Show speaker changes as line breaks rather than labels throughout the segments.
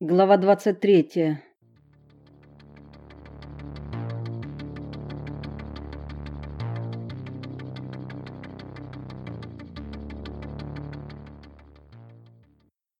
Глава 23.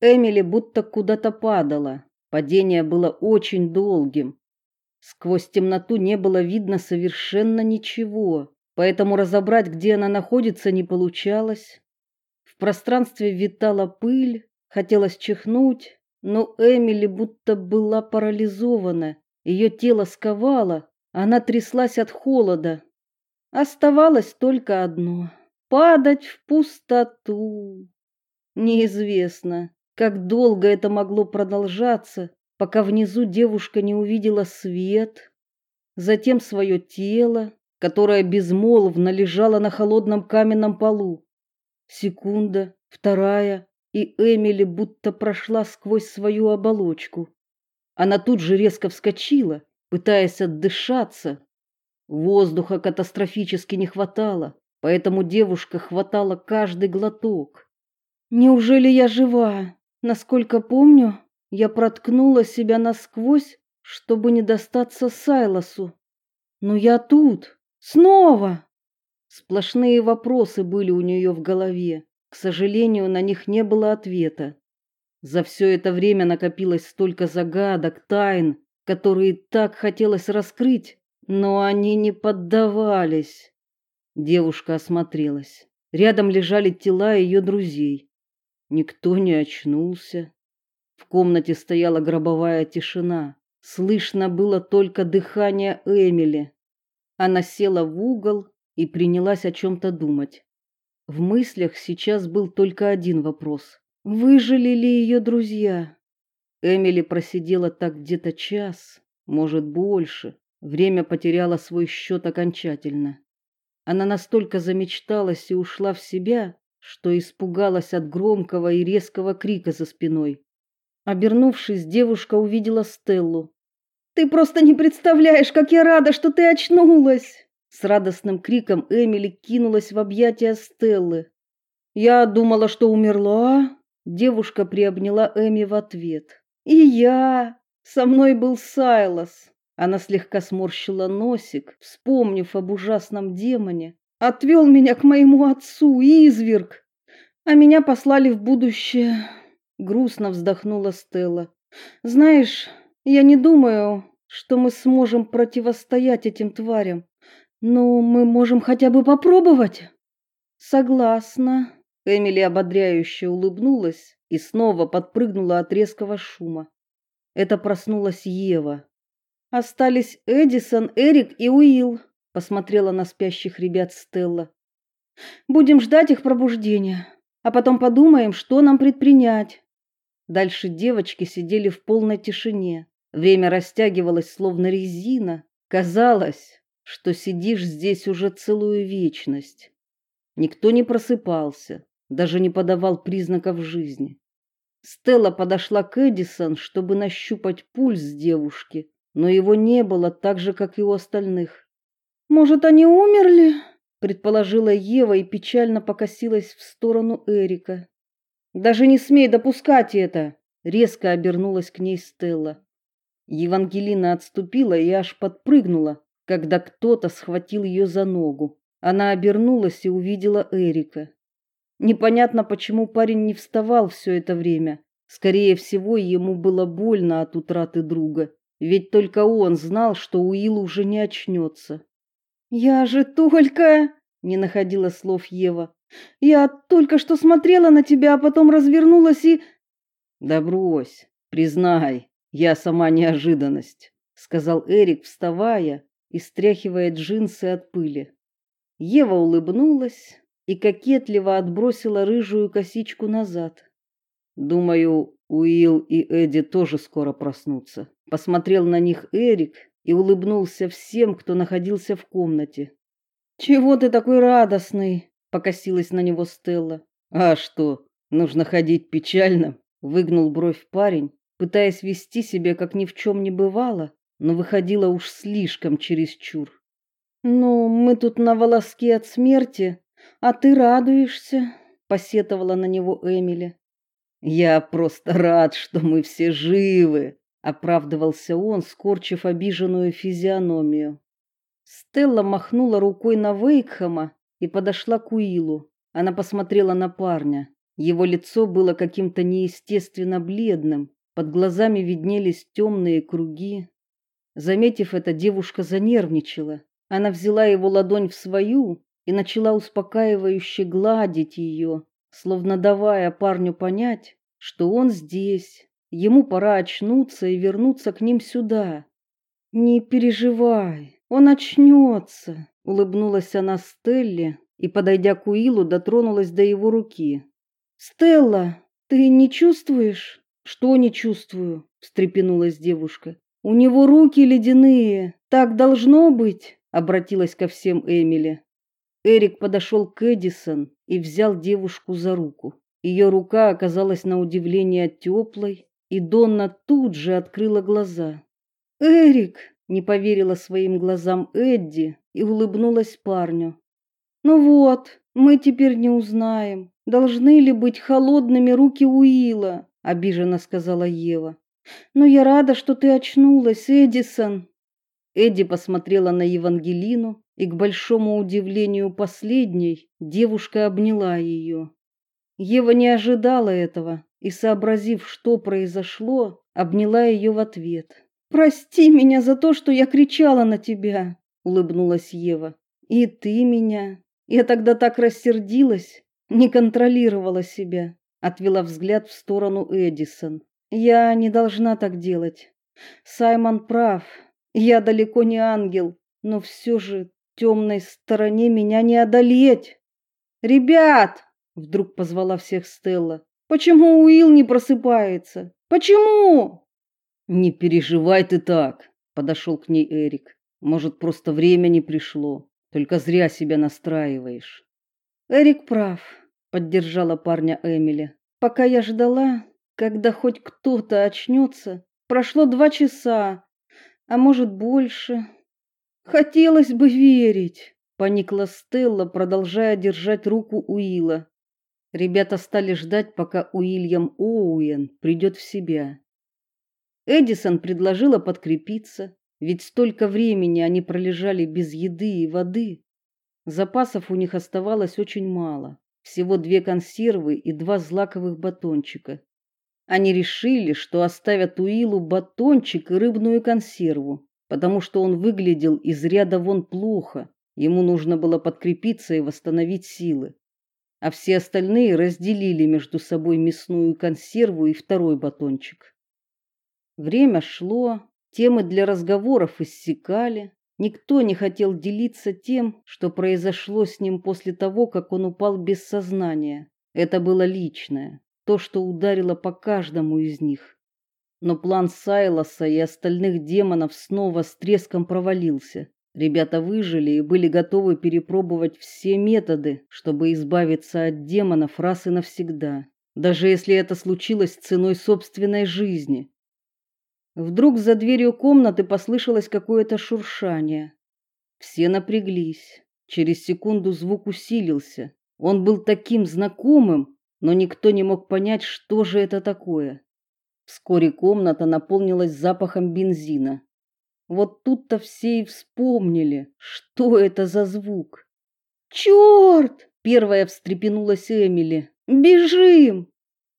Эмили будто куда-то падала. Падение было очень долгим. Сквозь темноту не было видно совершенно ничего, поэтому разобрать, где она находится, не получалось. В пространстве витала пыль, хотелось чихнуть, но Эмили будто была парализована, ее тело сковало, она тряслась от холода. Оставалось только одно падать в пустоту. Неизвестно, как долго это могло продолжаться, пока внизу девушка не увидела свет, затем свое тело, которое безмолвно лежало на холодном каменном полу. Секунда, вторая, и Эмили будто прошла сквозь свою оболочку. Она тут же резко вскочила, пытаясь отдышаться. Воздуха катастрофически не хватало, поэтому девушка хватала каждый глоток. Неужели я жива? Насколько помню, я проткнула себя насквозь, чтобы не достаться Сайлосу. Но я тут, снова. Сплошные вопросы были у нее в голове. К сожалению, на них не было ответа. За все это время накопилось столько загадок, тайн, которые так хотелось раскрыть, но они не поддавались. Девушка осмотрелась. Рядом лежали тела ее друзей. Никто не очнулся. В комнате стояла гробовая тишина. Слышно было только дыхание Эмили. Она села в угол и принялась о чем то думать. В мыслях сейчас был только один вопрос: выжили ли ее друзья? Эмили просидела так где-то час, может, больше. Время потеряло свой счет окончательно. Она настолько замечталась и ушла в себя, что испугалась от громкого и резкого крика за спиной. Обернувшись, девушка увидела Стеллу. Ты просто не представляешь, как я рада, что ты очнулась. С радостным криком Эмили кинулась в объятия Стеллы. Я думала, что умерла. Девушка приобняла Эми в ответ. И я. Со мной был Сайлас. Она слегка сморщила носик, вспомнив об ужасном демоне. Отвел меня к моему отцу, изверг. А меня послали в будущее. Грустно вздохнула Стелла. Знаешь, я не думаю, что мы сможем противостоять этим тварям. Ну, мы можем хотя бы попробовать. Согласна. Эмили ободряюще улыбнулась и снова подпрыгнула от резкого шума. Это проснулась Ева. Остались Эдисон, Эрик и Уилл, посмотрела на спящих ребят Стелла. Будем ждать их пробуждения, а потом подумаем, что нам предпринять. Дальше девочки сидели в полной тишине. Время растягивалось словно резина. Казалось, что сидишь здесь уже целую вечность. Никто не просыпался, даже не подавал признаков жизни. Стелла подошла к Эдисон, чтобы нащупать пульс девушки, но его не было так же, как и у остальных. Может, они умерли? предположила Ева и печально покосилась в сторону Эрика. Даже не смей допускать это, резко обернулась к ней Стелла. Евангелина отступила и аж подпрыгнула, когда кто-то схватил ее за ногу. Она обернулась и увидела Эрика. Непонятно, почему парень не вставал все это время. Скорее всего, ему было больно от утраты друга, ведь только он знал, что Уилл уже не очнется. Я же только не находила слов Ева. Я только что смотрела на тебя, а потом развернулась и Да брось, признай, я сама неожиданность, сказал Эрик, вставая и стряхивая джинсы от пыли. Ева улыбнулась и кокетливо отбросила рыжую косичку назад. Думаю, Уилл и Эдди тоже скоро проснутся. Посмотрел на них Эрик и улыбнулся всем, кто находился в комнате. Чего ты такой радостный? покосилась на него Стелла. А что, нужно ходить печальным? выгнул бровь парень, пытаясь вести себя как ни в чем не бывало, но выходило уж слишком чересчур. Ну, мы тут на волоске от смерти, а ты радуешься, посетовала на него Эмили. Я просто рад, что мы все живы, оправдывался он, скорчив обиженную физиономию. Стелла махнула рукой на Вейкхама и подошла к Уилу. Она посмотрела на парня. Его лицо было каким-то неестественно бледным, под глазами виднелись темные круги. Заметив это, девушка занервничала. Она взяла его ладонь в свою и начала успокаивающе гладить ее, словно давая парню понять, что он здесь. Ему пора очнуться и вернуться к ним сюда. Не переживай, он очнется», — улыбнулась она Стелле и, подойдя к Уилу, дотронулась до его руки. «Стелла, ты не чувствуешь?» «Что не чувствую?» — встрепенулась девушка. «У него руки ледяные. Так должно быть?» — обратилась ко всем Эмили. Эрик подошел к Эдисон и взял девушку за руку. Ее рука оказалась на удивление теплой, и Донна тут же открыла глаза. «Эрик!» — не поверила своим глазам Эдди и улыбнулась парню. «Ну вот, мы теперь не узнаем, должны ли быть холодными руки Уилла», — обиженно сказала Ева. «Но я рада, что ты очнулась, Эдисон». Эдди посмотрела на Евангелину, и к большому удивлению последней девушка обняла ее. Ева не ожидала этого и, сообразив, что произошло, обняла ее в ответ. «Прости меня за то, что я кричала на тебя», — улыбнулась Ева. «И ты меня. Я тогда так рассердилась, не контролировала себя», — отвела взгляд в сторону Эдисон. «Я не должна так делать. Саймон прав. Я далеко не ангел, но все же темной стороне меня не одолеть. Ребят, вдруг позвала всех Стелла. Почему Уилл не просыпается? Почему? Не переживай ты так, подошел к ней Эрик. Может, просто время не пришло. Только зря себя настраиваешь. Эрик прав, поддержала парня Эмили. Пока я ждала, когда хоть кто-то очнется, прошло два часа, а может больше. Хотелось бы верить, поникла Стелла, продолжая держать руку Уилла. Ребята стали ждать, пока Уильям Оуэн придет в себя. Эдисон предложила подкрепиться, ведь столько времени они пролежали без еды и воды. Запасов у них оставалось очень мало, всего две консервы и два злаковых батончика. Они решили, что оставят Уиллу батончик и рыбную консерву, потому что он выглядел из ряда вон плохо. Ему нужно было подкрепиться и восстановить силы. А все остальные разделили между собой мясную консерву и второй батончик. Время шло, темы для разговоров иссякали. Никто не хотел делиться тем, что произошло с ним после того, как он упал без сознания. Это было личное, то, что ударило по каждому из них. Но план Сайлоса и остальных демонов снова с треском провалился. Ребята выжили и были готовы перепробовать все методы, чтобы избавиться от демонов раз и навсегда, даже если это случилось ценой собственной жизни. Вдруг за дверью комнаты послышалось какое-то шуршание. Все напряглись. Через секунду звук усилился. Он был таким знакомым, но никто не мог понять, что же это такое. Вскоре комната наполнилась запахом бензина. Вот тут-то все и вспомнили, что это за звук. «Черт!» — первая встрепенулась Эмили. «Бежим!»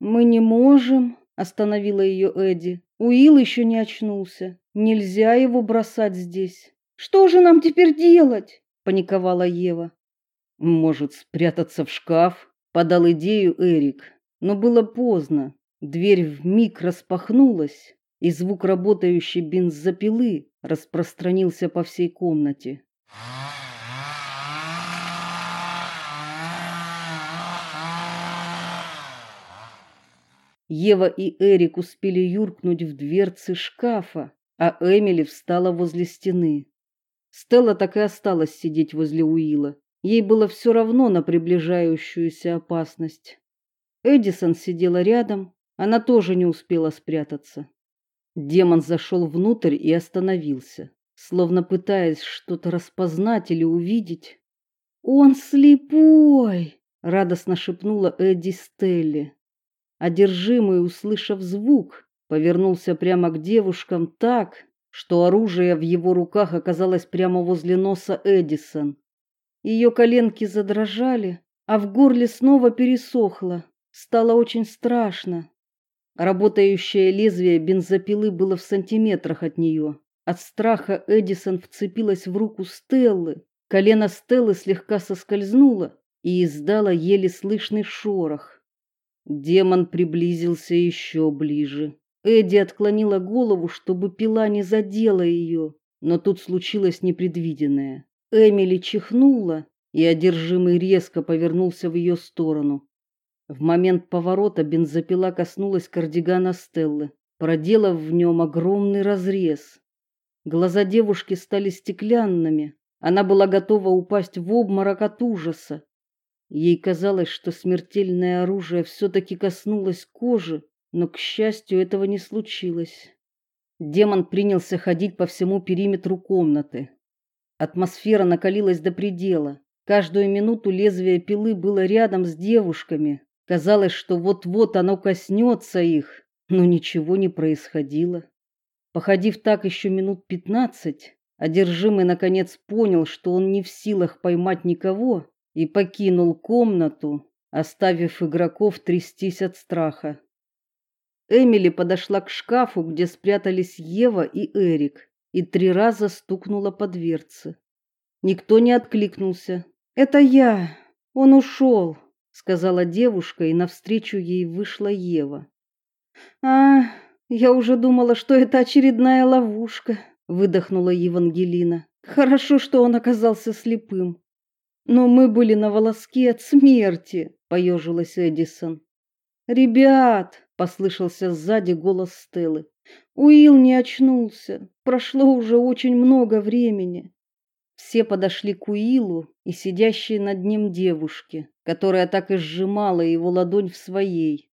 «Мы не можем», — остановила ее Эдди. «Уилл еще не очнулся. Нельзя его бросать здесь». «Что же нам теперь делать?» — паниковала Ева. «Может, спрятаться в шкаф?» — подал идею Эрик. Но было поздно. Дверь вмиг распахнулась, и звук работающей бензопилы распространился по всей комнате. Ева и Эрик успели юркнуть в дверцы шкафа, а Эмили встала возле стены. Стелла так и осталась сидеть возле Уилла. Ей было все равно на приближающуюся опасность. Эдисон сидела рядом, она тоже не успела спрятаться. Демон зашел внутрь и остановился, словно пытаясь что-то распознать или увидеть. «Он слепой!» — радостно шепнула Эдди Стелли. одержимый, услышав звук, повернулся прямо к девушкам так, что оружие в его руках оказалось прямо возле носа Эдисон. Ее коленки задрожали, а в горле снова пересохло. Стало очень страшно. Работающее лезвие бензопилы было в сантиметрах от нее. От страха Эдисон вцепилась в руку Стеллы. Колено Стеллы слегка соскользнуло и издало еле слышный шорох. Демон приблизился еще ближе. Эдди отклонила голову, чтобы пила не задела ее, но тут случилось непредвиденное. Эмили чихнула, и одержимый резко повернулся в ее сторону. В момент поворота бензопила коснулась кардигана Стеллы, проделав в нем огромный разрез. Глаза девушки стали стеклянными. Она была готова упасть в обморок от ужаса. Ей казалось, что смертельное оружие все таки коснулось кожи, но к счастью, этого не случилось. Демон принялся ходить по всему периметру комнаты. Атмосфера накалилась до предела. Каждую минуту лезвие пилы было рядом с девушками. Казалось, что вот-вот оно коснется их, но ничего не происходило. Походив так еще минут пятнадцать, одержимый наконец понял, что он не в силах поймать никого, и покинул комнату, оставив игроков трястись от страха. Эмили подошла к шкафу, где спрятались Ева и Эрик, и три раза стукнула по дверце. Никто не откликнулся. "Это я. Он ушел», — сказала девушка, и навстречу ей вышла Ева. "А, я уже думала, что это очередная ловушка", выдохнула Евангелина. "Хорошо, что он оказался слепым. Но мы были на волоске от смерти", поежилась Эдисон. "Ребят, послышался сзади голос Стеллы. Уилл не очнулся. Прошло уже очень много времени. Все подошли к Уиллу и сидящей над ним девушке, которая так и сжимала его ладонь в своей.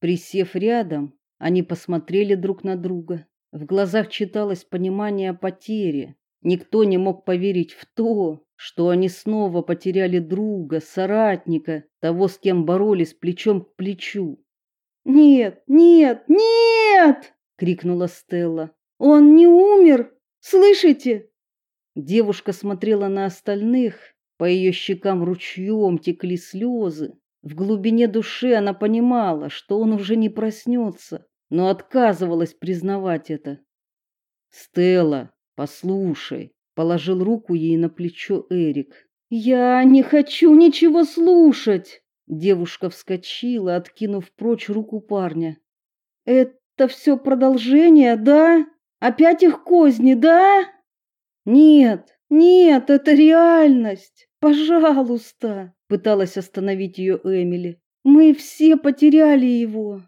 Присев рядом, они посмотрели друг на друга. В глазах читалось понимание потери. Никто не мог поверить в то, что они снова потеряли друга, соратника, того, с кем боролись плечом к плечу. Нет, нет, нет, крикнула Стелла. Он не умер. Слышите? Девушка смотрела на остальных, по ее щекам ручьем текли слезы. В глубине души она понимала, что он уже не проснется, но отказывалась признавать это. Стелла, послушай, положил руку ей на плечо Эрик. Я не хочу ничего слушать. Девушка вскочила, откинув прочь руку парня. Это все продолжение, да? Опять их козни, да? Нет, нет, это реальность. Пожалуйста, пыталась остановить ее Эмили. Мы все потеряли его.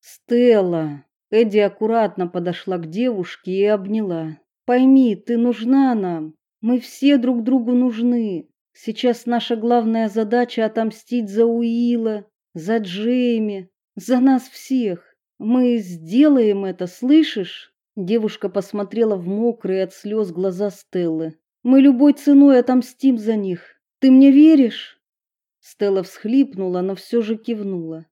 Стелла, Эдди аккуратно подошла к девушке и обняла. Пойми, ты нужна нам. Мы все друг другу нужны. Сейчас наша главная задача отомстить за Уилла, за Джейми, за нас всех. Мы сделаем это, слышишь? Девушка посмотрела в мокрые от слез глаза Стеллы. Мы любой ценой отомстим за них. Ты мне веришь? Стелла всхлипнула, но все же кивнула.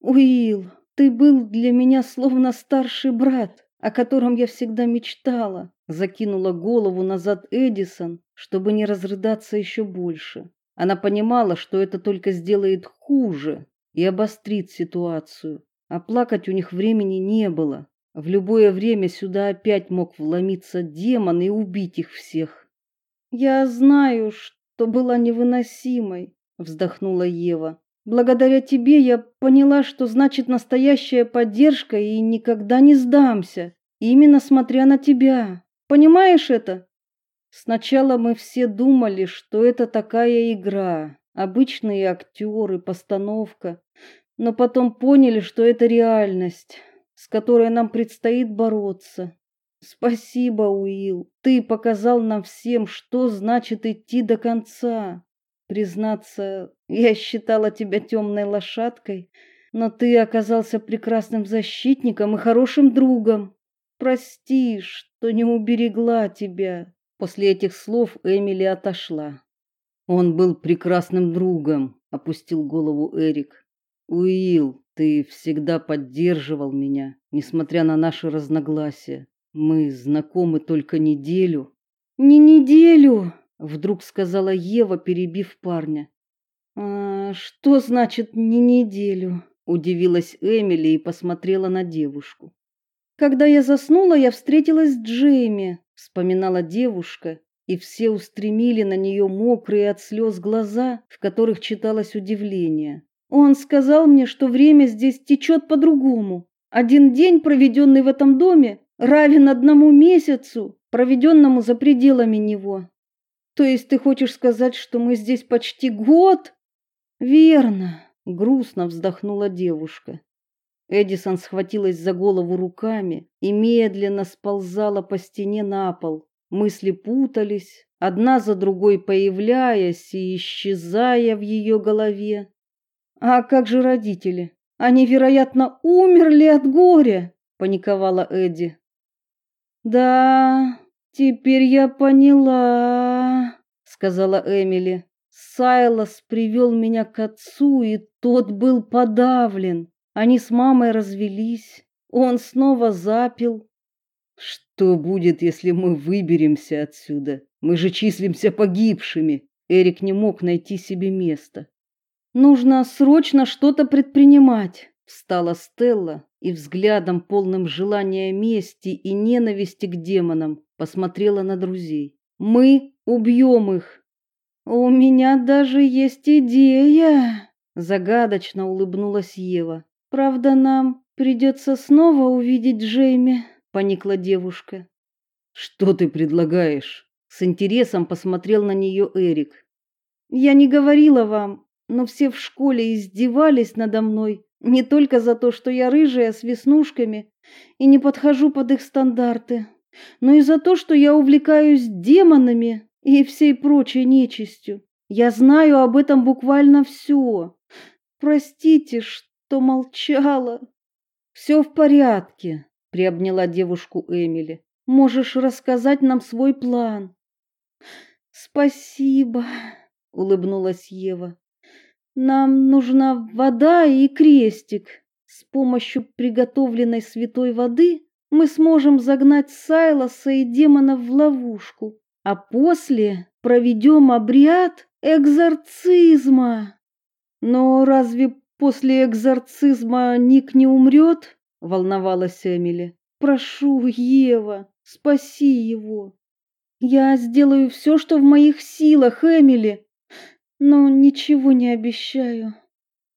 Уилл, ты был для меня словно старший брат, о котором я всегда мечтала. Закинула голову назад Эдисон, чтобы не разрыдаться еще больше. Она понимала, что это только сделает хуже и обострит ситуацию. А плакать у них времени не было. В любое время сюда опять мог вломиться демон и убить их всех. Я знаю, что была невыносимой, вздохнула Ева. Благодаря тебе я поняла, что значит настоящая поддержка и никогда не сдамся, именно смотря на тебя. Понимаешь это? Сначала мы все думали, что это такая игра, обычные актеры, постановка, но потом поняли, что это реальность, с которой нам предстоит бороться. Спасибо, Уилл. Ты показал нам всем, что значит идти до конца. Признаться, я считала тебя темной лошадкой, но ты оказался прекрасным защитником и хорошим другом. Прости, что не уберегла тебя. После этих слов Эмили отошла. Он был прекрасным другом, опустил голову Эрик. Уилл, Ты всегда поддерживал меня, несмотря на наши разногласия. Мы знакомы только неделю. Не неделю, вдруг сказала Ева, перебив парня. А что значит не неделю? удивилась Эмили и посмотрела на девушку. Когда я заснула, я встретилась с Джейми, вспоминала девушка, и все устремили на нее мокрые от слез глаза, в которых читалось удивление. Он сказал мне, что время здесь течет по-другому. Один день, проведенный в этом доме, равен одному месяцу, проведенному за пределами него. То есть ты хочешь сказать, что мы здесь почти год? Верно, грустно вздохнула девушка. Эдисон схватилась за голову руками и медленно сползала по стене на пол. Мысли путались, одна за другой появляясь и исчезая в ее голове. А как же родители? Они, вероятно, умерли от горя, паниковала Эдди. Да, теперь я поняла, сказала Эмили. Сайлас привел меня к отцу, и тот был подавлен. Они с мамой развелись. Он снова запил, что будет, если мы выберемся отсюда? Мы же числимся погибшими. Эрик не мог найти себе места. Нужно срочно что-то предпринимать, встала Стелла и взглядом полным желания мести и ненависти к демонам посмотрела на друзей. Мы убьем их. У меня даже есть идея, загадочно улыбнулась Ева. Правда, нам придется снова увидеть Джейми поникла девушка. Что ты предлагаешь? С интересом посмотрел на нее Эрик. Я не говорила вам, но все в школе издевались надо мной, не только за то, что я рыжая с веснушками и не подхожу под их стандарты, но и за то, что я увлекаюсь демонами и всей прочей нечистью. Я знаю об этом буквально все. Простите, что молчала. Все в порядке, приобняла девушку Эмили. Можешь рассказать нам свой план? Спасибо, улыбнулась Ева. Нам нужна вода и крестик. С помощью приготовленной святой воды мы сможем загнать Сайлоса и демонов в ловушку, а после проведем обряд экзорцизма. Но разве после экзорцизма Ник не умрет? волновалась Эмили. Прошу, Ева, спаси его. Я сделаю все, что в моих силах, Эмили, но ничего не обещаю.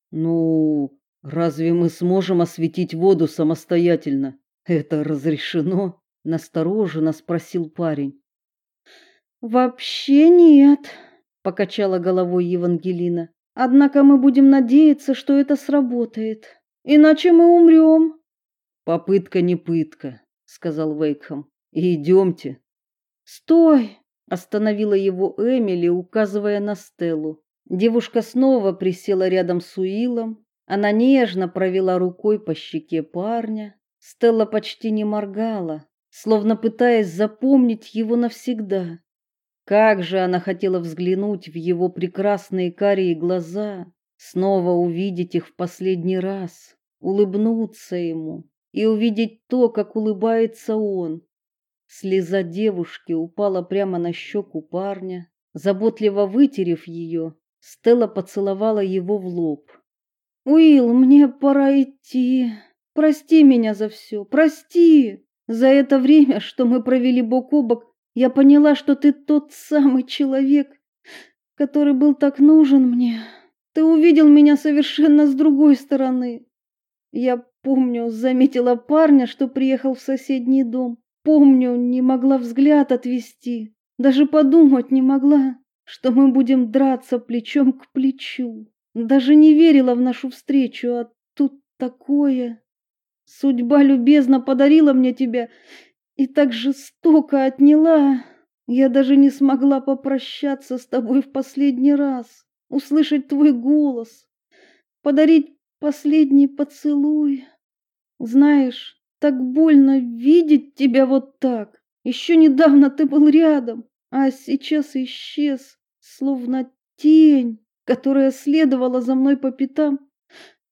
Ну, разве мы сможем осветить воду самостоятельно? Это разрешено? настороженно спросил парень. Вообще нет, покачала головой Евангелина. Однако мы будем надеяться, что это сработает. Иначе мы умрем. Попытка не пытка, сказал Вейкхам. Идемте. Стой, остановила его Эмили, указывая на Стеллу. Девушка снова присела рядом с Уилом. Она нежно провела рукой по щеке парня. Стелла почти не моргала, словно пытаясь запомнить его навсегда. Как же она хотела взглянуть в его прекрасные карие глаза, снова увидеть их в последний раз, улыбнуться ему, и увидеть то, как улыбается он. Слеза девушки упала прямо на щеку парня. Заботливо вытерев ее, Стелла поцеловала его в лоб. «Уилл, мне пора идти. Прости меня за все. Прости. За это время, что мы провели бок о бок, я поняла, что ты тот самый человек, который был так нужен мне. Ты увидел меня совершенно с другой стороны. Я помню, заметила парня, что приехал в соседний дом. Помню, не могла взгляд отвести. Даже подумать не могла, что мы будем драться плечом к плечу. Даже не верила в нашу встречу, а тут такое. Судьба любезно подарила мне тебя и так жестоко отняла. Я даже не смогла попрощаться с тобой в последний раз, услышать твой голос, подарить последний поцелуй. Знаешь, так больно видеть тебя вот так. Еще недавно ты был рядом, а сейчас исчез, словно тень, которая следовала за мной по пятам.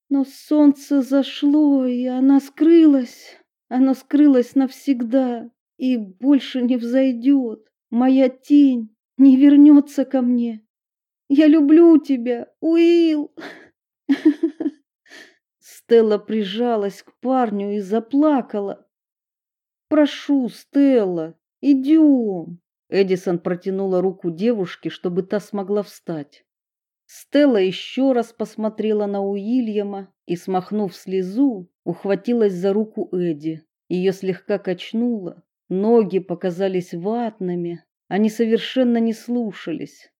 Но солнце зашло, и она скрылась. Она скрылась навсегда и больше не взойдет. Моя тень не вернется ко мне. Я люблю тебя, Уилл. Стелла прижалась к парню и заплакала. Прошу, Стелла, идем. Эдисон протянула руку девушке, чтобы та смогла встать. Стелла еще раз посмотрела на Уильяма и, смахнув слезу, ухватилась за руку Эди. Ее слегка качнуло, ноги показались ватными, они совершенно не слушались.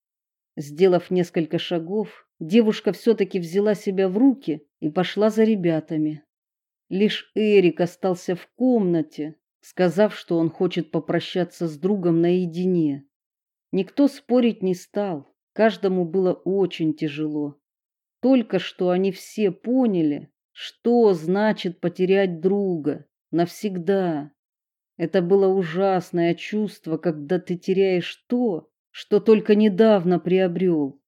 Сделав несколько шагов, девушка все таки взяла себя в руки и пошла за ребятами. Лишь Эрик остался в комнате, сказав, что он хочет попрощаться с другом наедине. Никто спорить не стал, каждому было очень тяжело. Только что они все поняли, что значит потерять друга навсегда. Это было ужасное чувство, когда ты теряешь то, что только недавно приобрел.